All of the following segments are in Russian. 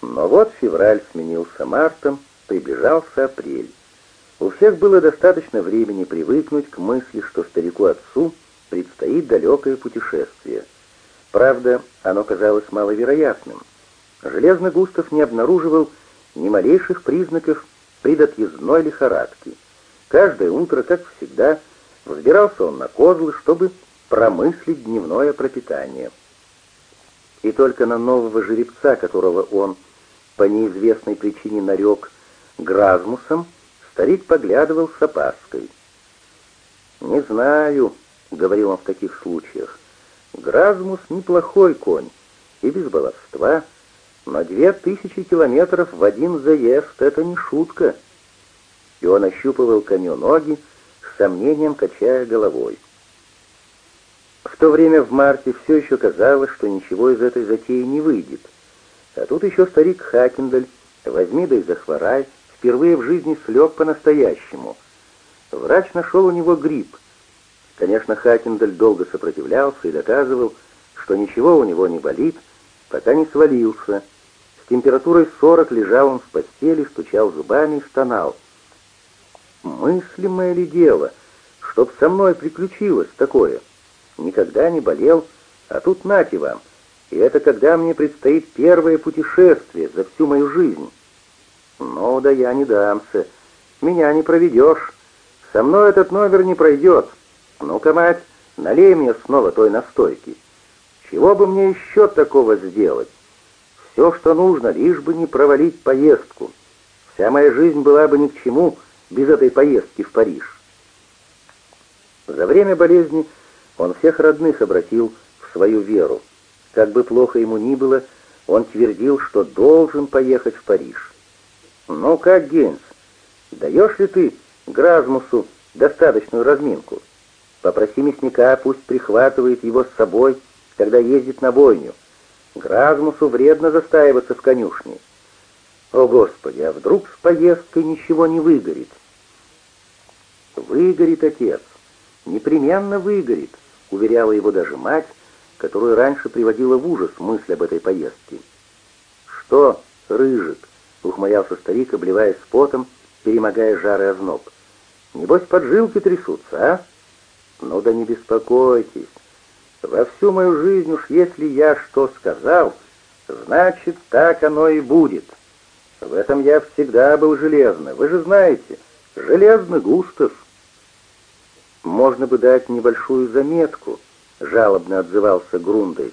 Но вот февраль сменился мартом, приближался апрель. У всех было достаточно времени привыкнуть к мысли, что старику-отцу предстоит далекое путешествие. Правда, оно казалось маловероятным. Железный Густав не обнаруживал ни малейших признаков предотъездной лихорадки. Каждое утро, как всегда, взбирался он на козлы, чтобы промыслить дневное пропитание. И только на нового жеребца, которого он по неизвестной причине нарек Гразмусом, старик поглядывал с опаской. «Не знаю», — говорил он в таких случаях, — «Гразмус неплохой конь, и без баловства, но две тысячи километров в один заезд — это не шутка». И он ощупывал коню ноги, с сомнением качая головой. В то время в марте все еще казалось, что ничего из этой затеи не выйдет. А тут еще старик Хакендаль, возьми да и захворай, впервые в жизни слег по-настоящему. Врач нашел у него грипп. Конечно, Хакендаль долго сопротивлялся и доказывал, что ничего у него не болит, пока не свалился. С температурой 40 лежал он в постели, стучал зубами и стонал. «Мыслимое ли дело, чтоб со мной приключилось такое?» никогда не болел, а тут нате вам. И это когда мне предстоит первое путешествие за всю мою жизнь. Ну да я не дамся, меня не проведешь. Со мной этот номер не пройдет. Ну-ка, мать, налей мне снова той настойки. Чего бы мне еще такого сделать? Все, что нужно, лишь бы не провалить поездку. Вся моя жизнь была бы ни к чему без этой поездки в Париж. За время болезни он всех родных обратил в свою веру. Как бы плохо ему ни было, он твердил, что должен поехать в Париж. «Ну как, Гейнс, даешь ли ты Гразмусу достаточную разминку? Попроси мясника, пусть прихватывает его с собой, когда ездит на бойню. Гразмусу вредно застаиваться в конюшне. О, Господи, а вдруг с поездкой ничего не выгорит?» «Выгорит, отец, непременно выгорит», — уверяла его даже мать, которую раньше приводила в ужас мысль об этой поездке. «Что, рыжик?» — ухмылялся старик, обливаясь потом, перемогая жар и озноб. «Небось, поджилки трясутся, а? Ну да не беспокойтесь. Во всю мою жизнь уж если я что сказал, значит, так оно и будет. В этом я всегда был железный, вы же знаете, железный Густав». «Можно бы дать небольшую заметку», — жалобно отзывался Грундейс.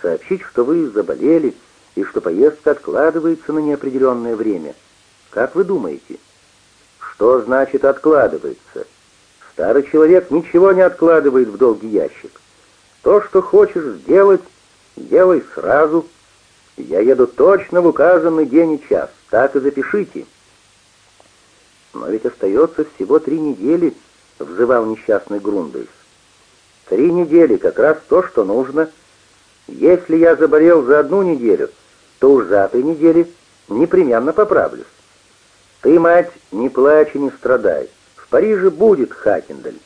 «Сообщить, что вы заболели и что поездка откладывается на неопределенное время. Как вы думаете?» «Что значит «откладывается»?» Старый человек ничего не откладывает в долгий ящик. То, что хочешь сделать, делай сразу. Я еду точно в указанный день и час, так и запишите. Но ведь остается всего три недели, —— взывал несчастный Грундейс. «Три недели — как раз то, что нужно. Если я заболел за одну неделю, то уж за три недели непременно поправлюсь. Ты, мать, не плачь и не страдай. В Париже будет Хакендаль».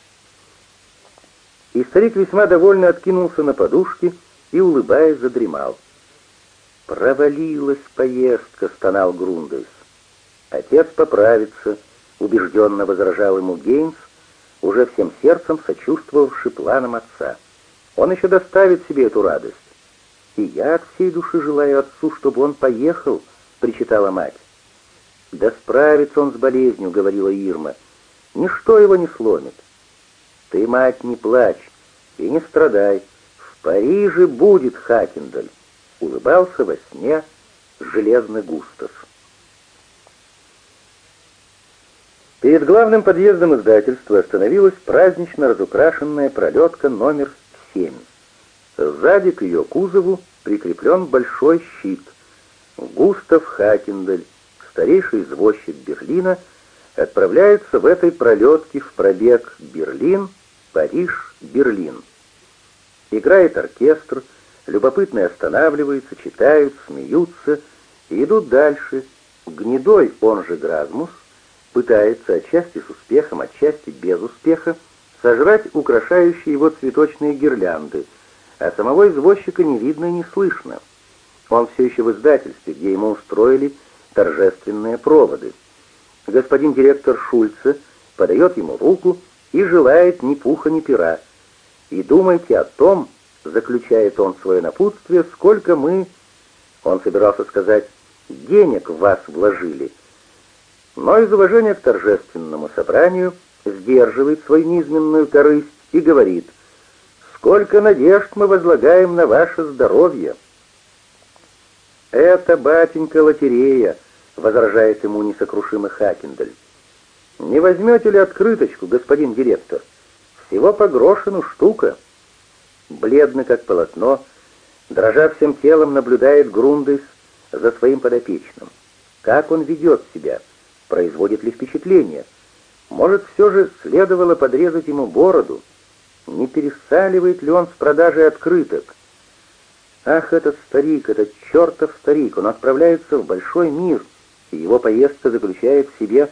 И старик весьма довольно откинулся на подушки и, улыбаясь, задремал. «Провалилась поездка», — стонал Грундейс. «Отец поправится», — убежденно возражал ему Гейнс, уже всем сердцем сочувствовавший планам отца. Он еще доставит себе эту радость. «И я от всей души желаю отцу, чтобы он поехал», — причитала мать. «Да справится он с болезнью», — говорила Ирма. «Ничто его не сломит». «Ты, мать, не плачь и не страдай. В Париже будет Хакендаль», — улыбался во сне железный Густав. Перед главным подъездом издательства остановилась празднично разукрашенная пролетка номер 7. Сзади к ее кузову прикреплен большой щит. Густав Хакендель, старейший извозчик Берлина, отправляется в этой пролетке в пробег Берлин, Париж, Берлин. Играет оркестр, любопытные останавливаются, читают, смеются и идут дальше. Гнедой, он же Гразмус, пытается, отчасти с успехом, отчасти без успеха, сожрать украшающие его цветочные гирлянды, а самого извозчика не видно и не слышно. Он все еще в издательстве, где ему устроили торжественные проводы. Господин директор Шульце подает ему руку и желает ни пуха, ни пера. «И думайте о том, — заключает он свое напутствие, — сколько мы, он собирался сказать, денег в вас вложили, но из уважения к торжественному собранию сдерживает свою низменную корысть и говорит, «Сколько надежд мы возлагаем на ваше здоровье!» «Это, батенька, лотерея», — возражает ему несокрушимый Хакендель. «Не возьмете ли открыточку, господин директор? Всего по грошину штука». Бледный как полотно, дрожа всем телом, наблюдает Грундес за своим подопечным. Как он ведет себя? Производит ли впечатление? Может, все же следовало подрезать ему бороду? Не пересаливает ли он с продажей открыток? Ах, этот старик, этот чертов старик, он отправляется в большой мир, и его поездка заключает в себе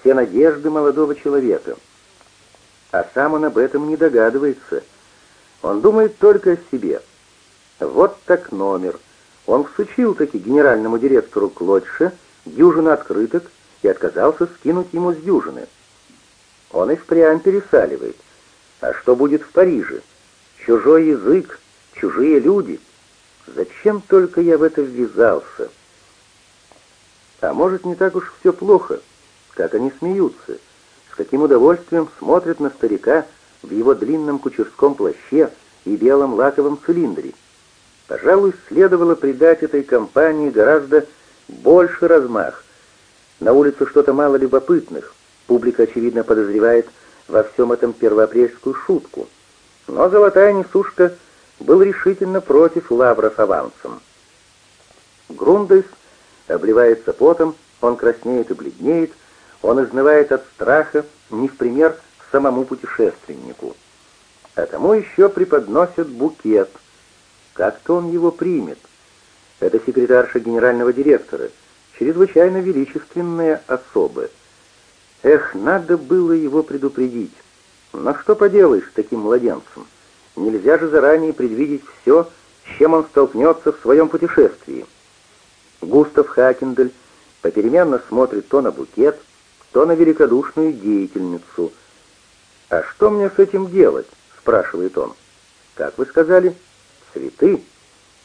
все надежды молодого человека. А сам он об этом не догадывается. Он думает только о себе. Вот так номер. Он всучил таки генеральному директору Клодше дюжину открыток и отказался скинуть ему с дюжины. Он и впрямь пересаливает. А что будет в Париже? Чужой язык, чужие люди — Зачем только я в это ввязался? А может, не так уж все плохо, как они смеются, с каким удовольствием смотрят на старика в его длинном кучерском плаще и белом лаковом цилиндре. Пожалуй, следовало придать этой компании гораздо больше размах. На улице что-то мало любопытных. Публика, очевидно, подозревает во всем этом первоапрельскую шутку. Но золотая несушка — был решительно против лавров авансом. Грундес обливается потом, он краснеет и бледнеет, он изнывает от страха, не в пример самому путешественнику. А тому еще преподносят букет. Как-то он его примет. Это секретарша генерального директора, чрезвычайно величественная особа. Эх, надо было его предупредить. Но что поделаешь с таким младенцем? Нельзя же заранее предвидеть все, с чем он столкнется в своем путешествии. Густав Хакендель попеременно смотрит то на букет, то на великодушную деятельницу. «А что мне с этим делать?» — спрашивает он. «Как вы сказали? Цветы?»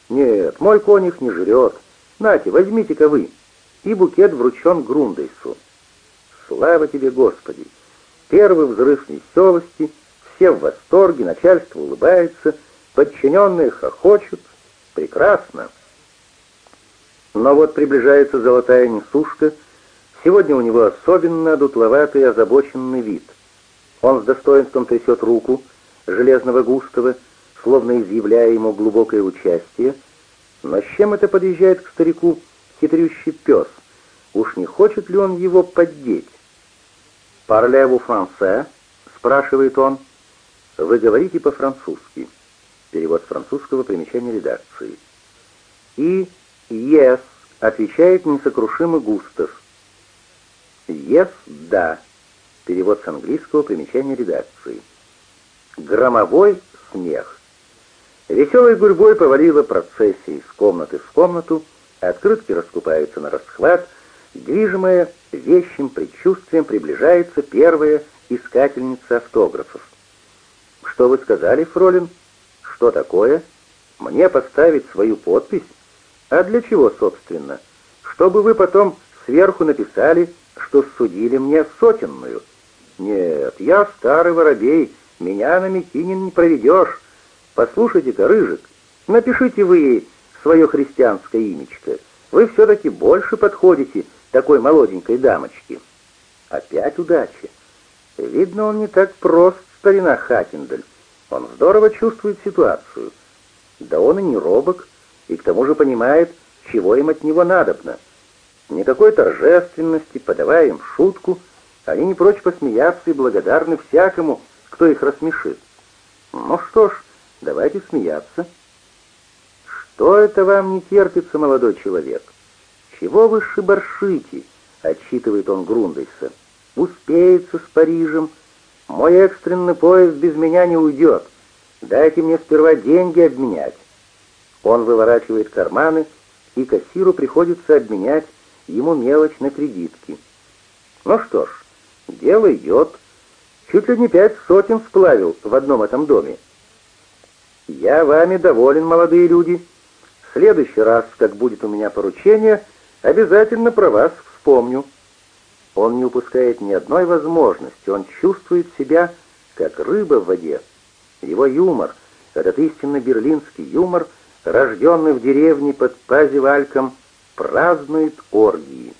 «Нет, мой конь их не жрет. Нате, возьмите-ка вы». И букет вручен Грундейсу. «Слава тебе, Господи!» Первый взрыв веселости — все в восторге, начальство улыбается, подчиненные хохочут. Прекрасно. Но вот приближается золотая несушка. Сегодня у него особенно дутловатый и озабоченный вид. Он с достоинством трясет руку железного Густава, словно изъявляя ему глубокое участие. Но с чем это подъезжает к старику хитрющий пес? Уж не хочет ли он его поддеть? «Парлеву франце?» — спрашивает он. Вы говорите по-французски. Перевод с французского примечания редакции. И «yes» отвечает несокрушимый Густав. «Yes» — «да». Перевод с английского примечания редакции. Громовой смех. Веселой гурьбой повалила процессия из комнаты в комнату, открытки раскупаются на расхват, движимая вещим предчувствием приближается первая искательница автографов. «Что вы сказали, Фролин? Что такое? Мне поставить свою подпись? А для чего, собственно? Чтобы вы потом сверху написали, что судили мне сотенную? Нет, я старый воробей, меня на Микинин не проведешь. Послушайте-ка, Рыжик, напишите вы ей свое христианское имечко. Вы все-таки больше подходите такой молоденькой дамочке. Опять удачи. Видно, он не так прост, старина Хакендель. Он здорово чувствует ситуацию. Да он и не робок, и к тому же понимает, чего им от него надобно. Никакой торжественности, подавая им шутку, они не прочь посмеяться и благодарны всякому, кто их рассмешит. Ну что ж, давайте смеяться. Что это вам не терпится, молодой человек? Чего вы шибаршите? Отчитывает он Грундейса. Успеется с Парижем, мой экстренный поезд без меня не уйдет. Дайте мне сперва деньги обменять. Он выворачивает карманы и кассиру приходится обменять ему мелочь на кредитки. Ну что ж, дело идет. Чуть ли не пять сотен сплавил в одном этом доме. Я вами доволен, молодые люди. Следующий раз, как будет у меня поручение, обязательно про вас вспомню. Он не упускает ни одной возможности, он чувствует себя как рыба в воде. Его юмор, этот истинно берлинский юмор, рожденный в деревне под Пазивальком, празднует оргии.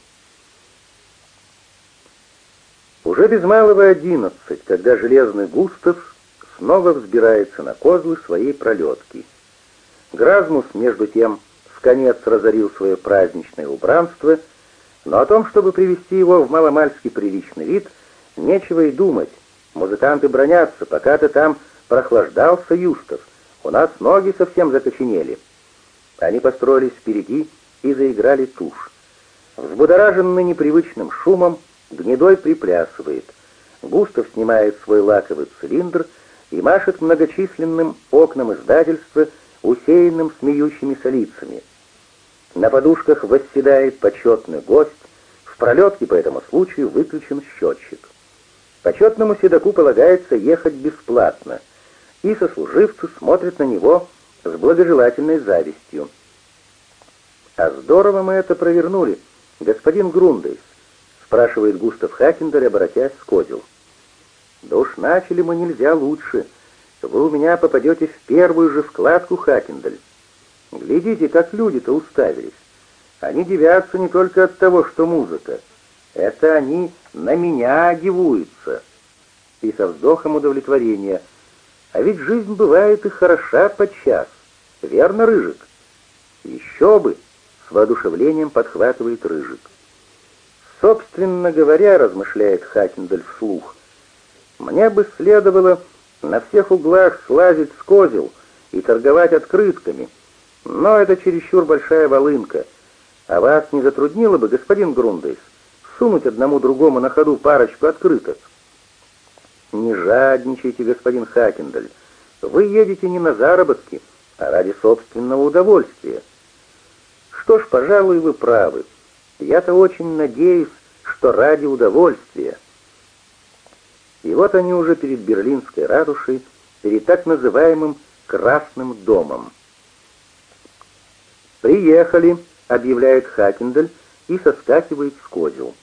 Уже без малого одиннадцать, когда железный Густав снова взбирается на козлы своей пролетки. Гразмус, между тем, в конец разорил свое праздничное убранство, но о том, чтобы привести его в маломальский приличный вид, нечего и думать. Музыканты бронятся, пока ты там прохлаждался, Юстов. У нас ноги совсем закоченели. Они построились впереди и заиграли тушь. Взбудораженный непривычным шумом, Гнедой приплясывает. Густав снимает свой лаковый цилиндр и машет многочисленным окнам издательства, усеянным смеющимися лицами. На подушках восседает почетный гость, в пролетке по этому случаю выключен счетчик. Почетному седоку полагается ехать бесплатно, и сослуживцы смотрят на него с благожелательной завистью. «А здорово мы это провернули, господин Грундейс», спрашивает Густав Хакендаль, обратясь к Козел. «Да уж начали мы нельзя лучше. Вы у меня попадете в первую же вкладку, Хакендаль. Глядите, как люди-то уставились. Они девятся не только от того, что музыка. Это они на меня одевуются». И со вздохом удовлетворения. «А ведь жизнь бывает и хороша подчас. Верно, Рыжик?» «Еще бы!» — с воодушевлением подхватывает Рыжик. Собственно говоря, размышляет Хакендель вслух, мне бы следовало на всех углах слазить с козел и торговать открытками, но это чересчур большая волынка. А вас не затруднило бы, господин Грундейс, сунуть одному другому на ходу парочку открыток? Не жадничайте, господин Хакендаль. Вы едете не на заработки, а ради собственного удовольствия. Что ж, пожалуй, вы правы. Я-то очень надеюсь, что ради удовольствия. И вот они уже перед Берлинской ратушей, перед так называемым «Красным домом». «Приехали», — объявляет Хакендель и соскакивает с козел.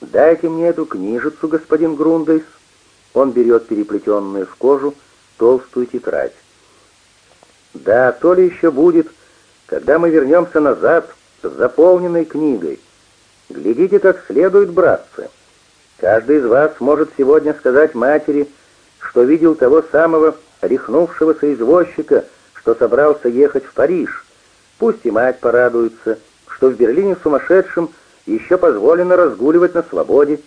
«Дайте мне эту книжицу, господин Грундейс». Он берет переплетенную в кожу толстую тетрадь. «Да, то ли еще будет, когда мы вернемся назад с заполненной книгой. Глядите как следует, братцы. Каждый из вас может сегодня сказать матери, что видел того самого рехнувшегося извозчика, что собрался ехать в Париж. Пусть и мать порадуется, что в Берлине сумасшедшим еще позволено разгуливать на свободе.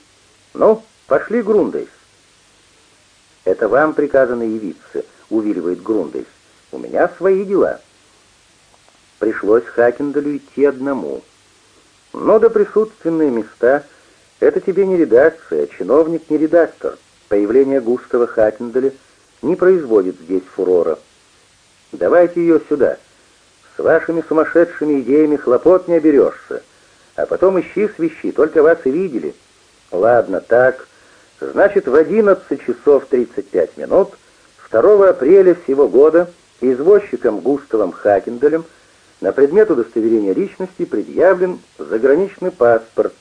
Ну, пошли, Грундейс. «Это вам приказано явиться», — увиливает Грундейс. «У меня свои дела». Пришлось Хакендалю идти одному. Но до присутственные места — это тебе не редакция, чиновник не редактор. Появление Густава Хакендаля не производит здесь фурора. Давайте ее сюда. С вашими сумасшедшими идеями хлопот не оберешься. А потом ищи свищи, только вас и видели. Ладно, так. Значит, в 11 часов 35 минут 2 апреля всего года извозчиком Густавом Хакендалем на предмет удостоверения личности предъявлен заграничный паспорт.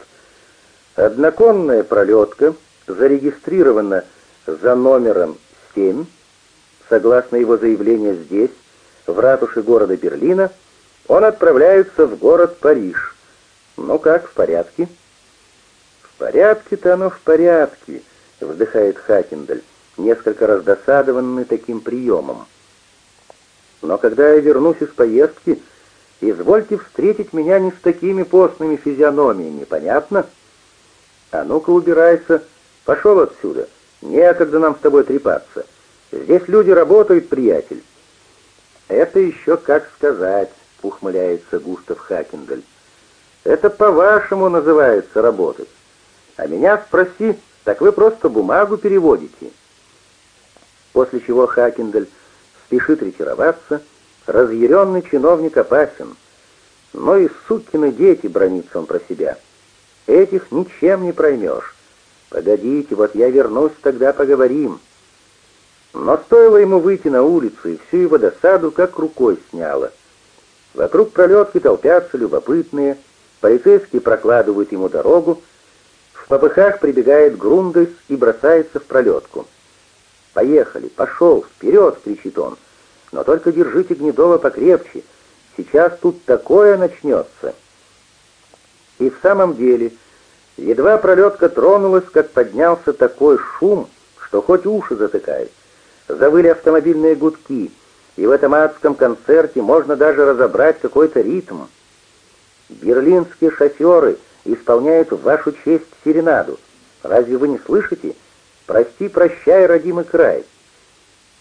Одноконная пролетка зарегистрирована за номером 7. Согласно его заявлению здесь, в ратуше города Берлина, он отправляется в город Париж. Ну как, в порядке? В порядке-то оно в порядке, вздыхает Хакендаль, несколько раздосадованный таким приемом. Но когда я вернусь из поездки, Извольте встретить меня не с такими постными физиономиями, понятно? А ну-ка убирайся, пошел отсюда. Некогда нам с тобой трепаться. Здесь люди работают, приятель. Это еще как сказать, ухмыляется Густав Хакендаль. Это по-вашему называется работать. А меня спроси, так вы просто бумагу переводите. После чего Хакендаль спешит ретироваться, Разъяренный чиновник опасен. Но и сукины дети, бронится он про себя. Этих ничем не проймешь. Погодите, вот я вернусь, тогда поговорим. Но стоило ему выйти на улицу, и всю его досаду как рукой сняло. Вокруг пролетки толпятся любопытные, полицейские прокладывают ему дорогу, в попыхах прибегает Грундес и бросается в пролетку. «Поехали, пошел, вперед!» — кричит он. «Но только держите Гнедова покрепче, сейчас тут такое начнется!» И в самом деле, едва пролетка тронулась, как поднялся такой шум, что хоть уши затыкай. Завыли автомобильные гудки, и в этом адском концерте можно даже разобрать какой-то ритм. Берлинские шоферы исполняют в вашу честь серенаду. Разве вы не слышите? «Прости, прощай, родимый край!»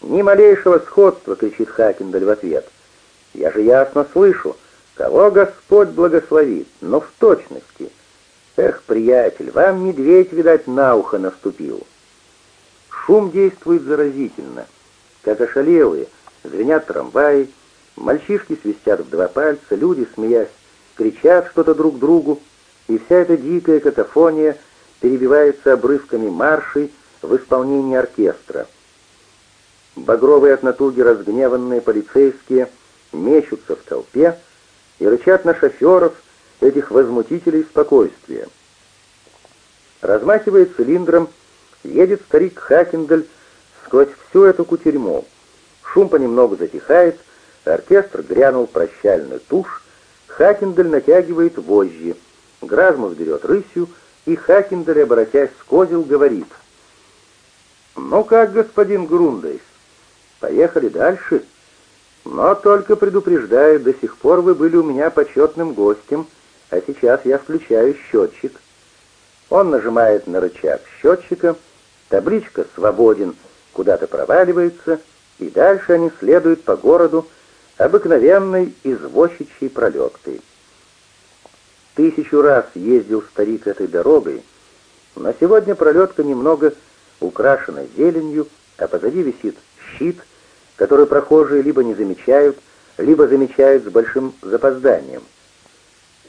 «Ни малейшего сходства!» — кричит Хакендаль в ответ. «Я же ясно слышу, кого Господь благословит, но в точности. Эх, приятель, вам медведь, видать, на ухо наступил!» Шум действует заразительно. Как ошалелые, звенят трамваи, мальчишки свистят в два пальца, люди, смеясь, кричат что-то друг другу, и вся эта дикая катафония перебивается обрывками маршей, в исполнении оркестра. Багровые от натуги разгневанные полицейские мечутся в толпе и рычат на шоферов, этих возмутителей спокойствия. Размахивая цилиндром, едет старик Хакендель сквозь всю эту кутерьму. Шум понемногу затихает, оркестр грянул прощальную тушь, Хакендель натягивает вожжи, Гразмус берет рысью, и Хакендель, обратясь с козел, говорит — «Ну как, господин Грундейс, поехали дальше?» «Но только предупреждаю, до сих пор вы были у меня почетным гостем, а сейчас я включаю счетчик». Он нажимает на рычаг счетчика, табличка «Свободен» куда-то проваливается, и дальше они следуют по городу обыкновенной извозчичьей пролеткой. Тысячу раз ездил старик этой дорогой, но сегодня пролетка немного украшена зеленью, а позади висит щит, который прохожие либо не замечают, либо замечают с большим запозданием.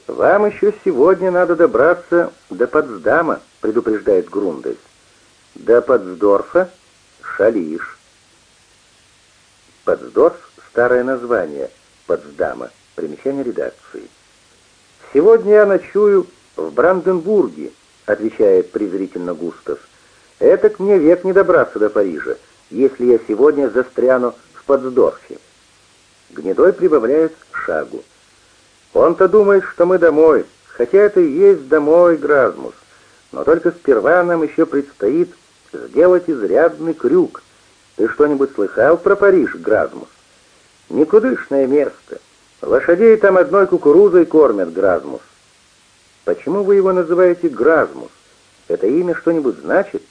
«Вам еще сегодня надо добраться до Потсдама», — предупреждает Грундес. «До Потсдорфа — Шалиш». Потсдорф — старое название Потсдама, примечание редакции. «Сегодня я ночую в Бранденбурге», — отвечает презрительно Густав. Этак мне век не добраться до Парижа, если я сегодня застряну в Потсдорфе. Гнедой прибавляет шагу. Он-то думает, что мы домой, хотя это и есть домой, Гразмус. Но только сперва нам еще предстоит сделать изрядный крюк. Ты что-нибудь слыхал про Париж, Гразмус? Никудышное место. Лошадей там одной кукурузой кормят, Гразмус. Почему вы его называете Гразмус? Это имя что-нибудь значит?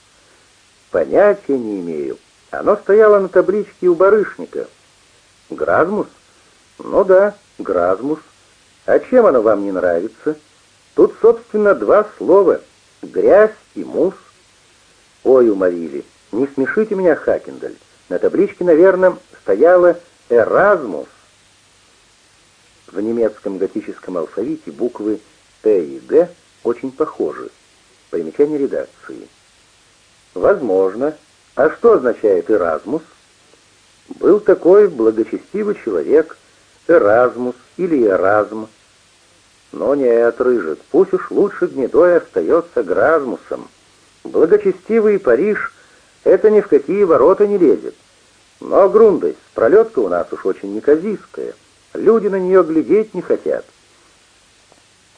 Понятия не имею. Оно стояло на табличке у барышника. Гразмус? Ну да, Гразмус. А чем оно вам не нравится? Тут, собственно, два слова. Грязь и мус. Ой, уморили. Не смешите меня, Хакендаль. На табличке, наверное, стояло «Эразмус». В немецком готическом алфавите буквы «Т» и «Г» очень похожи. Примечание редакции. Возможно. А что означает Эразмус? Был такой благочестивый человек, Эразмус или Эразм. Но нет, Рыжик, пусть уж лучше гнедой остается Гразмусом. Благочестивый Париж — это ни в какие ворота не лезет. Но, Грундой, пролетка у нас уж очень неказистая. Люди на нее глядеть не хотят.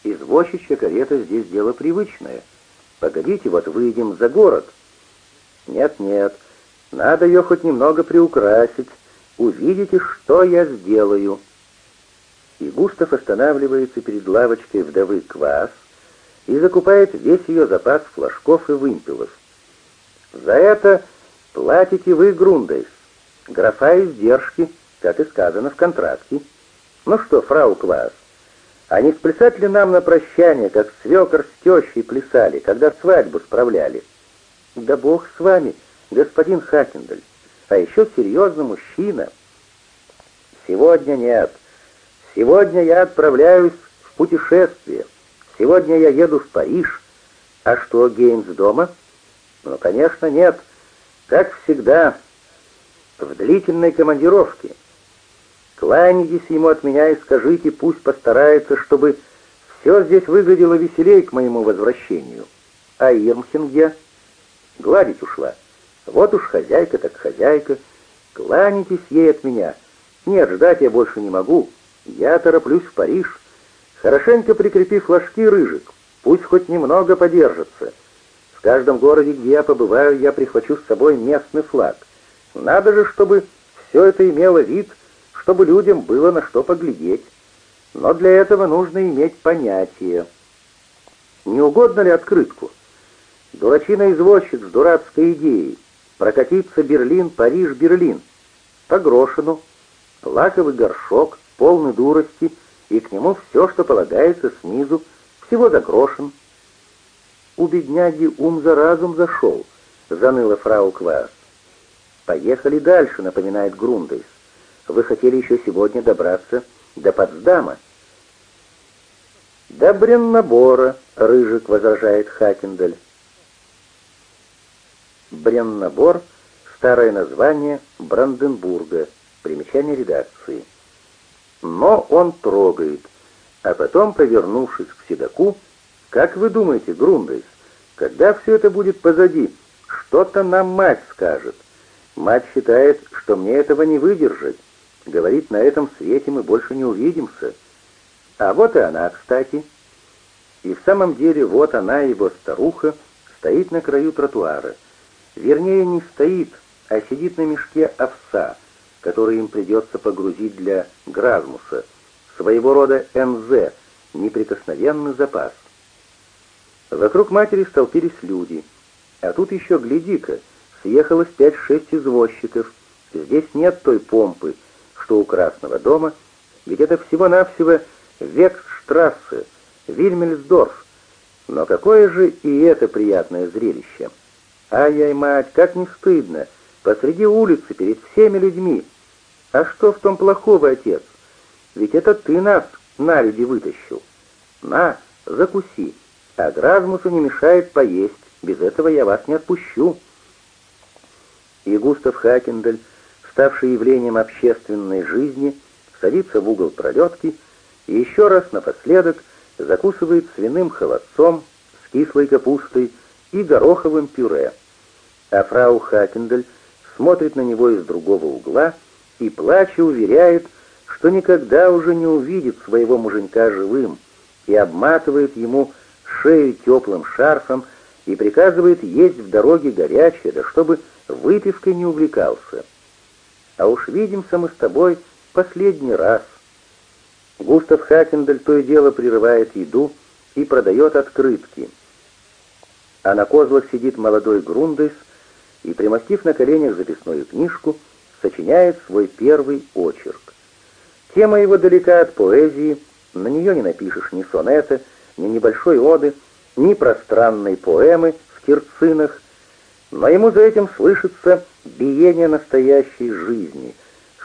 Извозчичья карета здесь дело привычное. Погодите, вот выйдем за город — нет-нет, надо ее хоть немного приукрасить. Увидите, что я сделаю. И Густав останавливается перед лавочкой вдовы Квас и закупает весь ее запас флажков и вымпелов. За это платите вы, Грундейс. Графа издержки, как и сказано в контракте. Ну что, фрау Квас, а не сплясать ли нам на прощание, как свекор с тещей плясали, когда свадьбу справляли? Да бог с вами, господин Хакендаль, а еще серьезный мужчина. Сегодня нет. Сегодня я отправляюсь в путешествие. Сегодня я еду в Париж. А что, Гейнс дома? Ну, конечно, нет. Как всегда, в длительной командировке. Кланяйтесь ему от меня и скажите, пусть постарается, чтобы все здесь выглядело веселее к моему возвращению. А Ирмхен Гладить ушла. Вот уж хозяйка так хозяйка. Кланяйтесь ей от меня. Нет, ждать я больше не могу. Я тороплюсь в Париж. Хорошенько прикрепи флажки, Рыжик. Пусть хоть немного подержится. В каждом городе, где я побываю, я прихвачу с собой местный флаг. Надо же, чтобы все это имело вид, чтобы людям было на что поглядеть. Но для этого нужно иметь понятие. Не угодно ли открытку? Дурачина-извозчик с дурацкой идеей. Прокатиться Берлин, Париж, Берлин. По грошину. Лаковый горшок, полный дурости, и к нему все, что полагается снизу, всего за грошин. У бедняги ум за разум зашел, заныла фрау Квас. «Поехали дальше», — напоминает Грундейс. «Вы хотели еще сегодня добраться до Потсдама». «До Бреннабора», — Рыжик возражает Хакендель. Бреннабор — старое название Бранденбурга, примечание редакции. Но он трогает, а потом, повернувшись к седаку, «Как вы думаете, Грундейс, когда все это будет позади, что-то нам мать скажет?» Мать считает, что мне этого не выдержать. Говорит, на этом свете мы больше не увидимся. А вот и она, кстати. И в самом деле вот она, его старуха, стоит на краю тротуара. Вернее, не стоит, а сидит на мешке овса, который им придется погрузить для Гразмуса, своего рода НЗ, неприкосновенный запас. Вокруг матери столпились люди. А тут еще, гляди-ка, съехалось пять-шесть извозчиков. Здесь нет той помпы, что у Красного дома, ведь это всего-навсего Вексштрассе, Вильмельсдорф. Но какое же и это приятное зрелище! Ай-яй, мать, как не стыдно! Посреди улицы, перед всеми людьми. А что в том плохого, отец? Ведь это ты нас на люди вытащил. На, закуси. А Гразмусу не мешает поесть. Без этого я вас не отпущу и Густав Хакендель, ставший явлением общественной жизни, садится в угол пролетки и еще раз напоследок закусывает свиным холодцом с кислой капустой и гороховым пюре. А фрау Хакендель смотрит на него из другого угла и, плача, уверяет, что никогда уже не увидит своего муженька живым, и обматывает ему шею теплым шарфом и приказывает есть в дороге горячее, да чтобы выпивкой не увлекался. А уж видимся мы с тобой последний раз. Густав Хакендель то и дело прерывает еду и продает открытки. А на козлах сидит молодой Грундейс и, примостив на коленях записную книжку, сочиняет свой первый очерк. Тема его далека от поэзии, на нее не напишешь ни сонета, ни небольшой оды, ни пространной поэмы в терцинах, но ему за этим слышится биение настоящей жизни,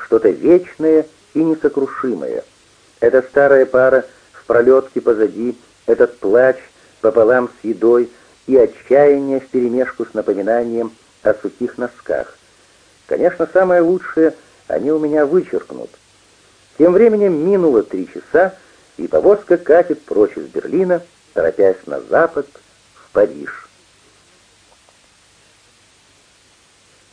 что-то вечное и несокрушимое. Эта старая пара в пролетке позади, этот плач пополам с едой и отчаяние вперемешку с напоминанием о сухих носках. Конечно, самое лучшее они у меня вычеркнут. Тем временем минуло три часа, и повозка катит прочь из Берлина, торопясь на запад, в Париж.